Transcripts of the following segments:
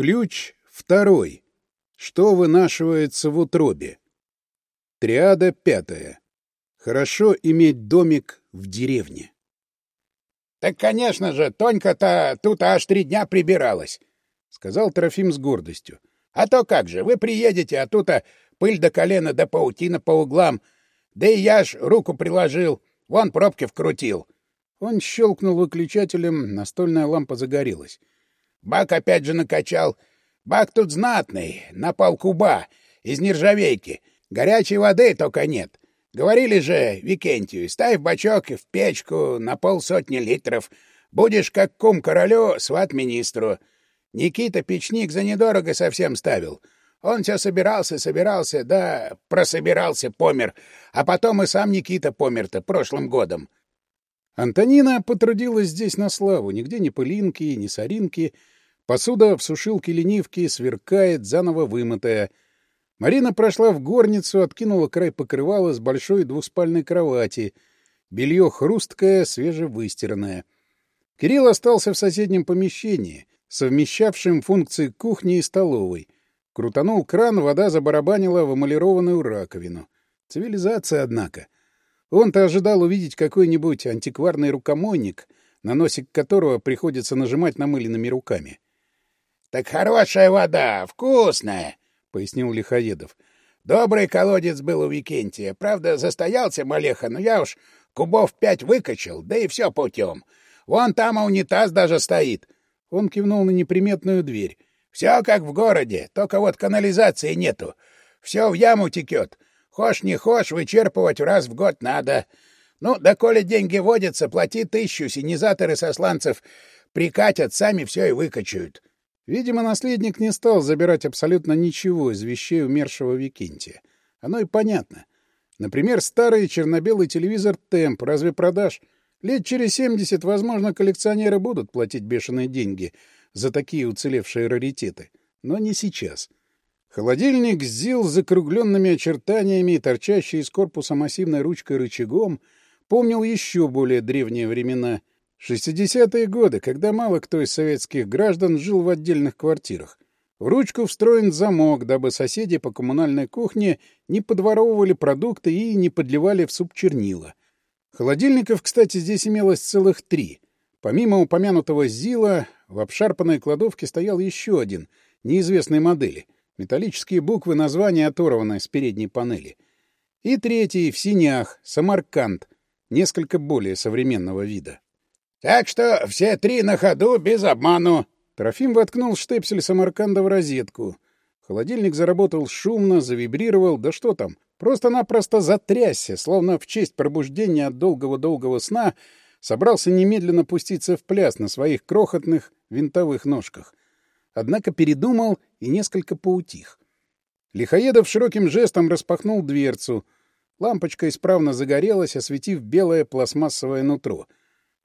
Ключ второй. Что вынашивается в утробе? Триада пятая. Хорошо иметь домик в деревне. «Так, конечно же, Тонька-то тут аж три дня прибиралась», — сказал Трофим с гордостью. «А то как же, вы приедете, а тут-то пыль до колена да паутина по углам. Да и я ж руку приложил, вон пробки вкрутил». Он щелкнул выключателем, настольная лампа загорелась. Бак опять же накачал. Бак тут знатный, на полкуба из нержавейки. Горячей воды только нет. Говорили же Викентию, ставь бачок в печку на полсотни литров. Будешь как кум королю, сват министру. Никита печник за недорого совсем ставил. Он все собирался, собирался, да прособирался, помер. А потом и сам Никита помер-то прошлым годом. Антонина потрудилась здесь на славу. Нигде ни пылинки, ни соринки. Посуда в сушилке ленивки сверкает, заново вымытая. Марина прошла в горницу, откинула край покрывала с большой двуспальной кровати. Белье хрусткое, свежевыстиранное. Кирилл остался в соседнем помещении, совмещавшем функции кухни и столовой. Крутанул кран, вода забарабанила в эмалированную раковину. Цивилизация, однако — он-то ожидал увидеть какой-нибудь антикварный рукомойник, на носик которого приходится нажимать намыленными руками. — Так хорошая вода, вкусная, — пояснил Лихоедов. — Добрый колодец был у Викентия. Правда, застоялся Малеха, но я уж кубов пять выкачал, да и все путем. Вон там унитаз даже стоит. Он кивнул на неприметную дверь. — Все как в городе, только вот канализации нету. Все в яму текет. — Хошь не хошь, вычерпывать раз в год надо. Ну, да коли деньги водятся, плати тысячу, синизаторы сосланцев прикатят, сами все и выкачают. Видимо, наследник не стал забирать абсолютно ничего из вещей умершего Викентия. Оно и понятно. Например, старый черно-белый телевизор «Темп» разве продаж? Лет через 70, возможно, коллекционеры будут платить бешеные деньги за такие уцелевшие раритеты. Но не сейчас. — Холодильник с зил с закругленными очертаниями, торчащий из корпуса массивной ручкой рычагом, помнил еще более древние времена. 60-е годы, когда мало кто из советских граждан жил в отдельных квартирах. В ручку встроен замок, дабы соседи по коммунальной кухне не подворовывали продукты и не подливали в суп чернила. Холодильников, кстати, здесь имелось целых три. Помимо упомянутого ЗИЛа, в обшарпанной кладовке стоял еще один, неизвестной модели — металлические буквы названия оторваны с передней панели. И третий в синях — Самарканд, несколько более современного вида. «Так что все три на ходу, без обману!» Трофим воткнул штепсель Самарканда в розетку. Холодильник заработал шумно, завибрировал, да что там, просто-напросто затрясся, словно в честь пробуждения от долгого-долгого сна собрался немедленно пуститься в пляс на своих крохотных винтовых ножках. Однако передумал — и несколько поутих. Лихоедов широким жестом распахнул дверцу. Лампочка исправно загорелась, осветив белое пластмассовое нутро.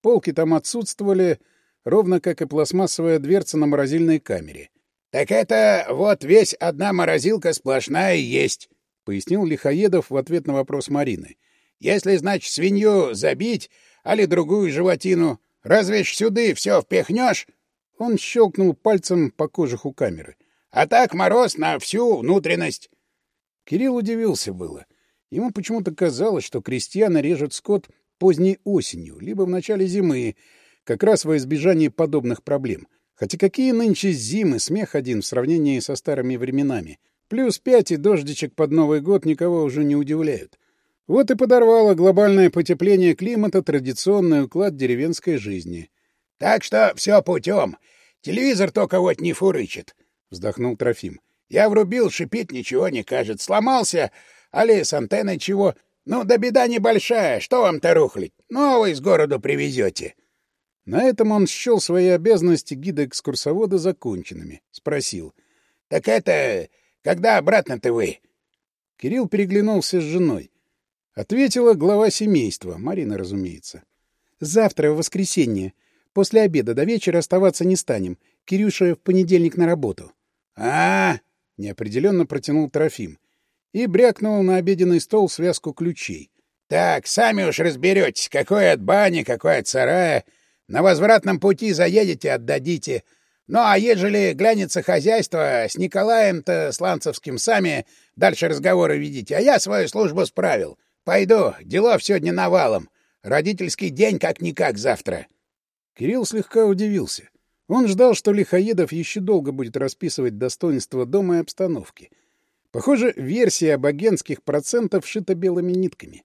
Полки там отсутствовали, ровно как и пластмассовая дверца на морозильной камере. — Так это вот весь одна морозилка сплошная есть, — пояснил Лихоедов в ответ на вопрос Марины. — Если, значит, свинью забить, али другую животину, разве ж сюды все впихнешь? Он щелкнул пальцем по кожуху камеры. А так мороз на всю внутренность. Кирилл удивился было. Ему почему-то казалось, что крестьяна режут скот поздней осенью, либо в начале зимы, как раз во избежание подобных проблем. Хотя какие нынче зимы, смех один в сравнении со старыми временами. Плюс пять и дождичек под Новый год никого уже не удивляют. Вот и подорвало глобальное потепление климата традиционный уклад деревенской жизни. — Так что все путем. Телевизор только вот не фурычит вздохнул Трофим. Я врубил, шипит, ничего не кажет. Сломался, али с антенной чего. Ну, да беда небольшая, что вам-то рухлить? Новый из городу привезете. На этом он счел свои обязанности гида-экскурсовода законченными. Спросил. — Так это... Когда обратно-то вы? Кирилл переглянулся с женой. Ответила глава семейства, Марина, разумеется. — Завтра, в воскресенье. После обеда до вечера оставаться не станем. Кирюша в понедельник на работу. — а неопределенно протянул Трофим и брякнул на обеденный стол связку ключей. «Так, сами уж разберетесь, какое от бани, какое от сарая. На возвратном пути заедете, отдадите. Ну а ежели глянется хозяйство, с Николаем-то Сланцевским сами дальше разговоры видите, А я свою службу справил. Пойду, делов сегодня навалом. Родительский день как-никак завтра». Кирилл слегка удивился. Он ждал, что Лихоедов еще долго будет расписывать достоинства дома и обстановки. Похоже, версия об агентских процентах шита белыми нитками.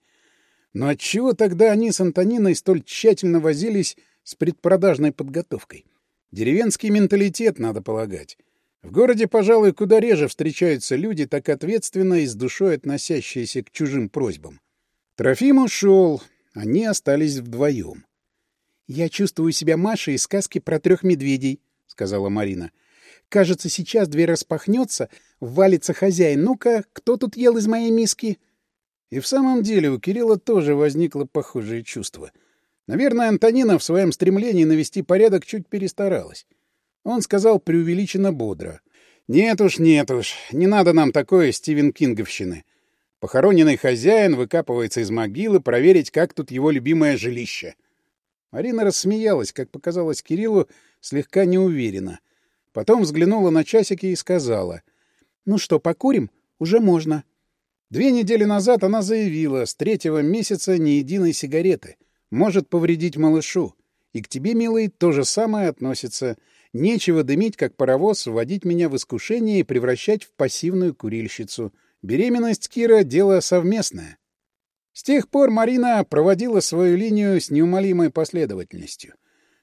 Но отчего тогда они с Антониной столь тщательно возились с предпродажной подготовкой? Деревенский менталитет, надо полагать. В городе, пожалуй, куда реже встречаются люди, так ответственно и с душой относящиеся к чужим просьбам. Трофим ушел, они остались вдвоем. «Я чувствую себя Машей из сказки про трех медведей», — сказала Марина. «Кажется, сейчас дверь распахнется, валится хозяин. Ну-ка, кто тут ел из моей миски?» И в самом деле у Кирилла тоже возникло похожее чувство. Наверное, Антонина в своем стремлении навести порядок чуть перестаралась. Он сказал преувеличенно бодро. «Нет уж, нет уж, не надо нам такое Стивен Кинговщины. Похороненный хозяин выкапывается из могилы проверить, как тут его любимое жилище». Марина рассмеялась, как показалось Кириллу, слегка неуверенно. Потом взглянула на часики и сказала. «Ну что, покурим? Уже можно». Две недели назад она заявила, с третьего месяца ни единой сигареты. Может повредить малышу. И к тебе, милый, то же самое относится. Нечего дымить, как паровоз, вводить меня в искушение и превращать в пассивную курильщицу. Беременность Кира — дело совместное. С тех пор Марина проводила свою линию с неумолимой последовательностью.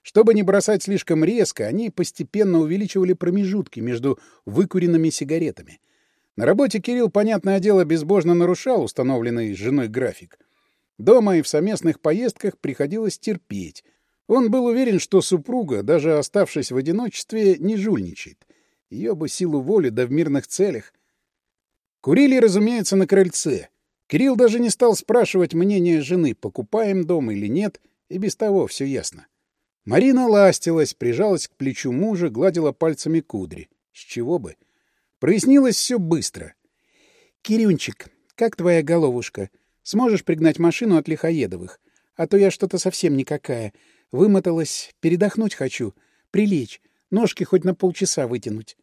Чтобы не бросать слишком резко, они постепенно увеличивали промежутки между выкуренными сигаретами. На работе Кирилл, понятное дело, безбожно нарушал установленный женой график. Дома и в совместных поездках приходилось терпеть. Он был уверен, что супруга, даже оставшись в одиночестве, не жульничает. Ее бы силу воли да в мирных целях. Курили, разумеется, на крыльце — Кирилл даже не стал спрашивать мнение жены, покупаем дом или нет, и без того все ясно. Марина ластилась, прижалась к плечу мужа, гладила пальцами кудри. С чего бы? Прояснилось все быстро. «Кирюнчик, как твоя головушка? Сможешь пригнать машину от Лихоедовых? А то я что-то совсем никакая. Вымоталась, передохнуть хочу. Прилечь, ножки хоть на полчаса вытянуть».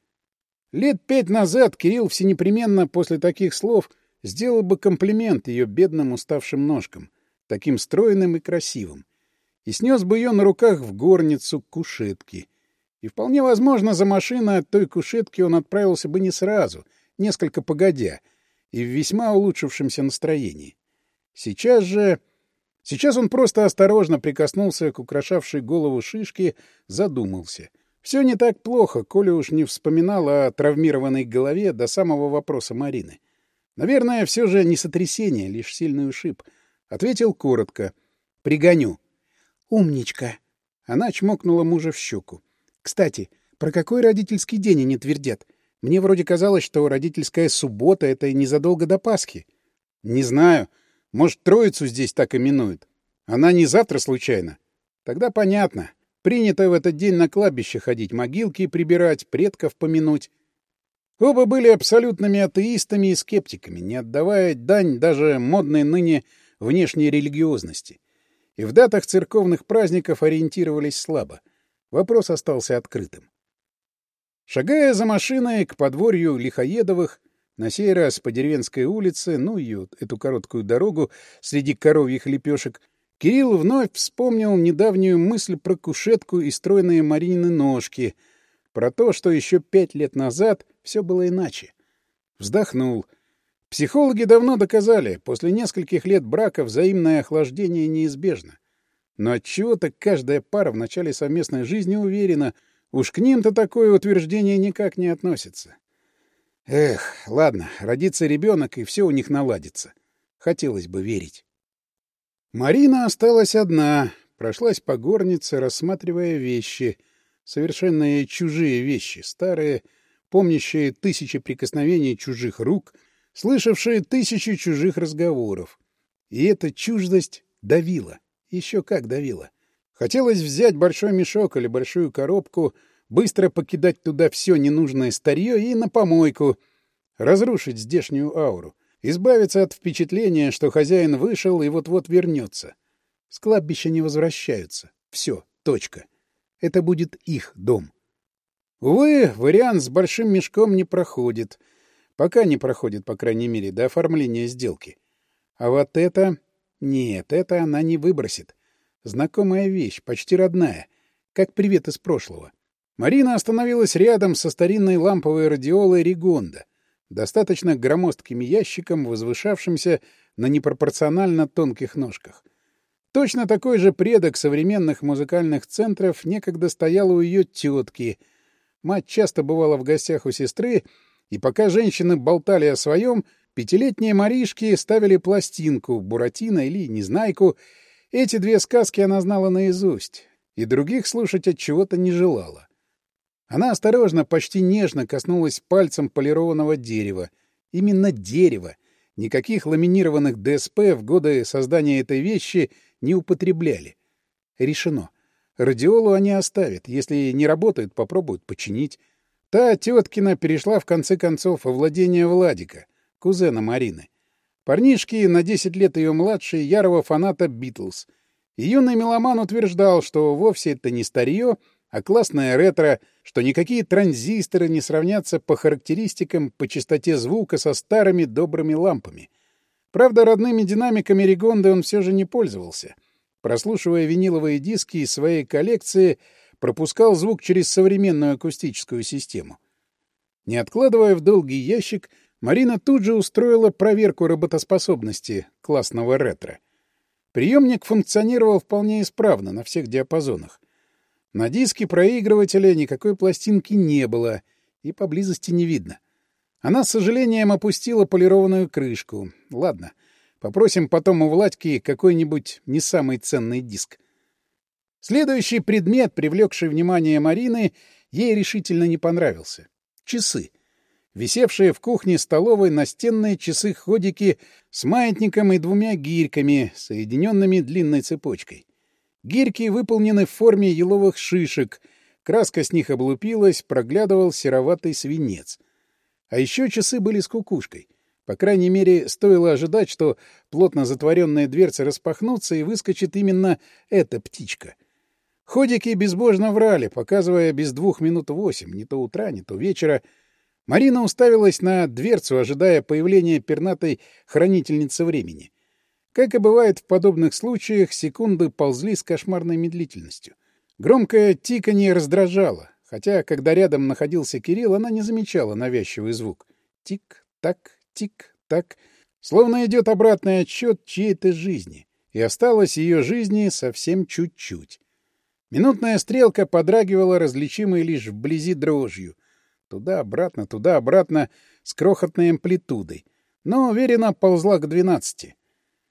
Лет пять назад Кирилл всенепременно после таких слов — сделал бы комплимент ее бедным уставшим ножкам, таким стройным и красивым, и снес бы ее на руках в горницу к кушетке. И вполне возможно, за машиной от той кушетки он отправился бы не сразу, несколько погодя, и в весьма улучшившемся настроении. Сейчас же... Сейчас он просто осторожно прикоснулся к украшавшей голову шишке, задумался. Все не так плохо, Коля уж не вспоминал о травмированной голове до самого вопроса Марины. — Наверное, все же не сотрясение, лишь сильный ушиб. Ответил коротко. Пригоню. Умничка. Она чмокнула мужа в щеку. Кстати, про какой родительский день они твердят? Мне вроде казалось, что родительская суббота — это незадолго до Пасхи. Не знаю. Может, Троицу здесь так именуют. Она не завтра случайно? Тогда понятно. Принято в этот день на кладбище ходить, могилки прибирать, предков помянуть. Оба были абсолютными атеистами и скептиками, не отдавая дань даже модной ныне внешней религиозности. И в датах церковных праздников ориентировались слабо. Вопрос остался открытым. Шагая за машиной к подворью Лихоедовых, на сей раз по деревенской улице, ну и эту короткую дорогу среди коровьих лепешек, Кирилл вновь вспомнил недавнюю мысль про кушетку и стройные Маринины ножки, про то, что еще пять лет назад все было иначе. Вздохнул. Психологи давно доказали, после нескольких лет брака взаимное охлаждение неизбежно. Но отчего-то каждая пара в начале совместной жизни уверена, уж к ним-то такое утверждение никак не относится. Эх, ладно, родится ребенок, и все у них наладится. Хотелось бы верить. Марина осталась одна, прошлась по горнице, рассматривая вещи, совершенно чужие вещи, старые, помнящие тысячи прикосновений чужих рук, слышавшие тысячи чужих разговоров. И эта чуждость давила, еще как давила. Хотелось взять большой мешок или большую коробку, быстро покидать туда все ненужное старье и на помойку, разрушить здешнюю ауру, избавиться от впечатления, что хозяин вышел и вот-вот вернется. С кладбища не возвращаются. Все, точка. Это будет их дом. Увы, вариант с большим мешком не проходит. Пока не проходит, по крайней мере, до оформления сделки. А вот это... Нет, это она не выбросит. Знакомая вещь, почти родная, как привет из прошлого. Марина остановилась рядом со старинной ламповой радиолой Ригонда, достаточно громоздким ящиком, возвышавшимся на непропорционально тонких ножках. Точно такой же предок современных музыкальных центров некогда стоял у ее тетки — Мать часто бывала в гостях у сестры, и пока женщины болтали о своем, пятилетние Маришки ставили пластинку, Буратино или Незнайку. Эти две сказки она знала наизусть, и других слушать от чего-то не желала. Она осторожно, почти нежно коснулась пальцем полированного дерева. Именно дерево. Никаких ламинированных ДСП в годы создания этой вещи не употребляли. Решено. — Радиолу они оставят. Если не работает, попробуют починить. Та теткина перешла, в конце концов, во владение Владика, кузена Марины. Парнишки на 10 лет ее младше, ярого фаната «Битлз». И юный меломан утверждал, что вовсе это не старье, а классное ретро, что никакие транзисторы не сравнятся по характеристикам по частоте звука со старыми добрыми лампами. Правда, родными динамиками Ригонды он все же не пользовался. Прослушивая виниловые диски из своей коллекции, пропускал звук через современную акустическую систему. Не откладывая в долгий ящик, Марина тут же устроила проверку работоспособности классного ретро. Приемник функционировал вполне исправно на всех диапазонах. На диске проигрывателя никакой пластинки не было и поблизости не видно. Она с сожалением опустила полированную крышку. Ладно, — Попросим потом у Владьки какой-нибудь не самый ценный диск. Следующий предмет, привлекший внимание Марины, ей решительно не понравился. Часы. Висевшие в кухне-столовой настенные часы-ходики с маятником и двумя гирьками, соединенными длинной цепочкой. Гирьки выполнены в форме еловых шишек, краска с них облупилась, проглядывал сероватый свинец. А еще часы были с кукушкой — по крайней мере, стоило ожидать, что плотно затворенная дверца распахнутся и выскочит именно эта птичка. Ходики безбожно врали, показывая без двух минут восемь, не то утра, не то вечера. Марина уставилась на дверцу, ожидая появления пернатой хранительницы времени. Как и бывает в подобных случаях, секунды ползли с кошмарной медлительностью. Громкое тиканье раздражало, хотя, когда рядом находился Кирилл, она не замечала навязчивый звук. Тик-так, тик-так, словно идет обратный отсчет чьей-то жизни, и осталось ее жизни совсем чуть-чуть. Минутная стрелка подрагивала различимой лишь вблизи дрожью. Туда-обратно, туда-обратно, с крохотной амплитудой. Но уверенно ползла к двенадцати.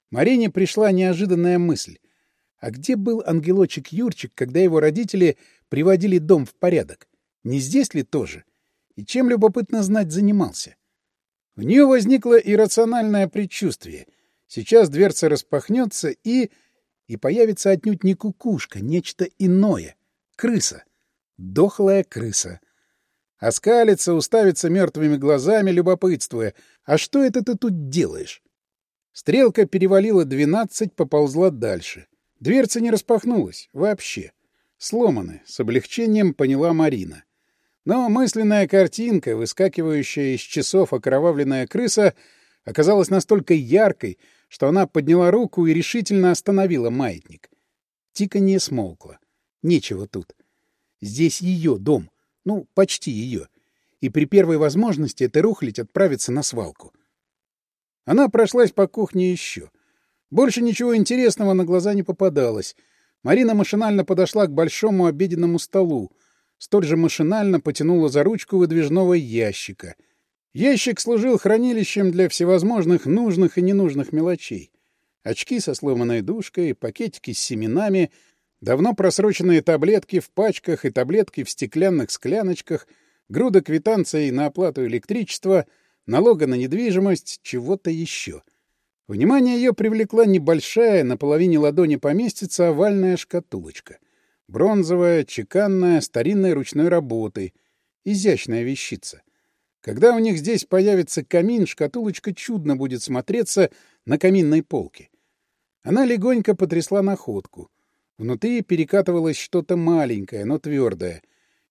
Марине пришла неожиданная мысль. А где был ангелочек Юрчик, когда его родители приводили дом в порядок? Не здесь ли тоже? И чем, любопытно знать, занимался? У нее возникло иррациональное предчувствие. Сейчас дверца распахнется и... И появится отнюдь не кукушка, нечто иное. Крыса. Дохлая крыса. Оскалится, уставится мертвыми глазами, любопытствуя. А что это ты тут делаешь? Стрелка перевалила двенадцать, поползла дальше. Дверца не распахнулась. Вообще. Сломаны. С облегчением поняла Марина. — но мысленная картинка, выскакивающая из часов окровавленная крыса, оказалась настолько яркой, что она подняла руку и решительно остановила маятник. Тика не смолкла. Нечего тут. Здесь ее дом. Ну, почти ее. И при первой возможности эта рухлядь отправится на свалку. Она прошлась по кухне еще. Больше ничего интересного на глаза не попадалось. Марина машинально подошла к большому обеденному столу — столь же машинально потянула за ручку выдвижного ящика. Ящик служил хранилищем для всевозможных нужных и ненужных мелочей. Очки со сломанной дужкой, пакетики с семенами, давно просроченные таблетки в пачках и таблетки в стеклянных скляночках, груда квитанций на оплату электричества, налога на недвижимость, чего-то еще. Внимание ее привлекла небольшая, на половине ладони поместится овальная шкатулочка — Бронзовая, чеканная, старинной ручной работы. Изящная вещица. Когда у них здесь появится камин, шкатулочка чудно будет смотреться на каминной полке. Она легонько потрясла находку. Внутри перекатывалось что-то маленькое, но твердое.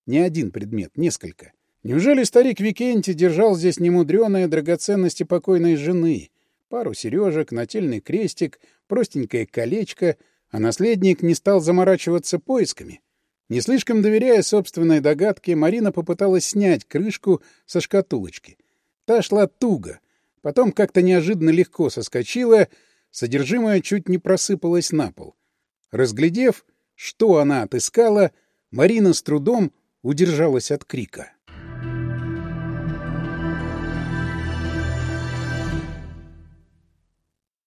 Не один предмет, несколько. Неужели старик Викенти держал здесь немудреные драгоценности покойной жены? Пару сережек, нательный крестик, простенькое колечко — а наследник не стал заморачиваться поисками. Не слишком доверяя собственной догадке, Марина попыталась снять крышку со шкатулочки. Та шла туго, потом как-то неожиданно легко соскочила, содержимое чуть не просыпалось на пол. Разглядев, что она отыскала, Марина с трудом удержалась от крика.